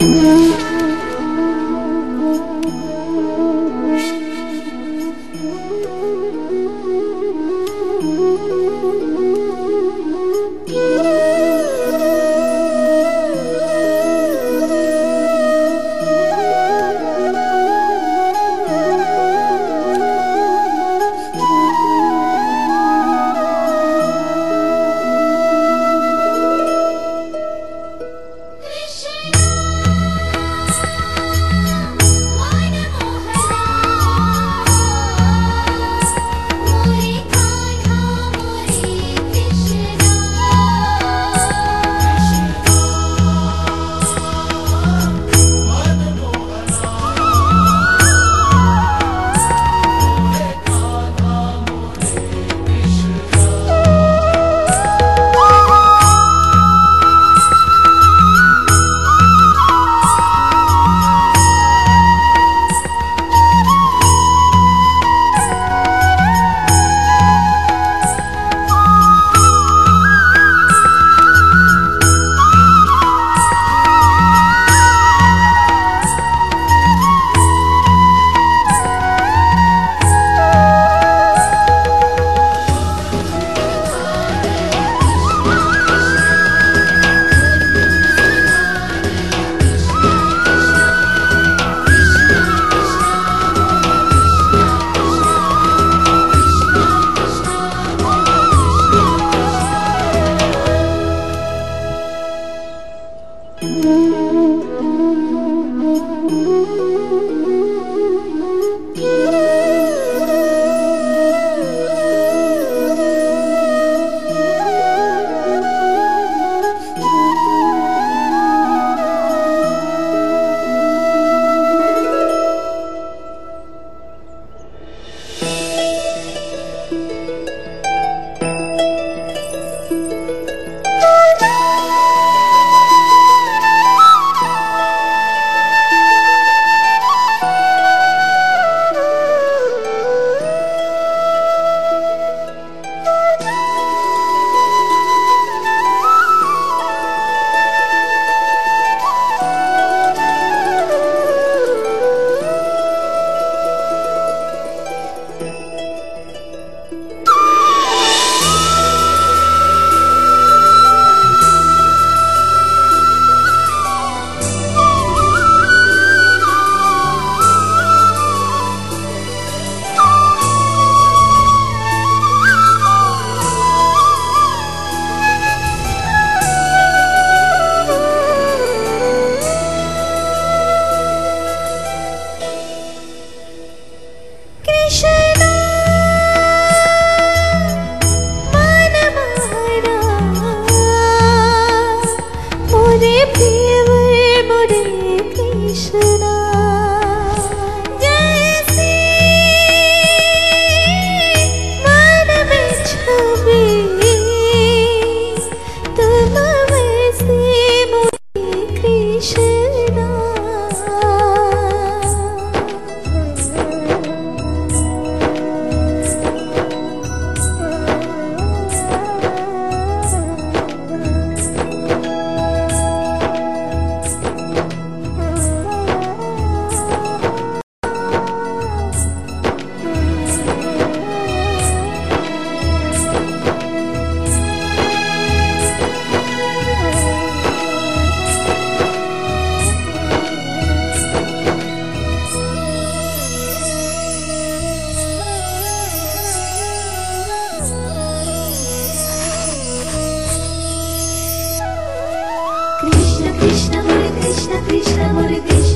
Mm-hmm. You.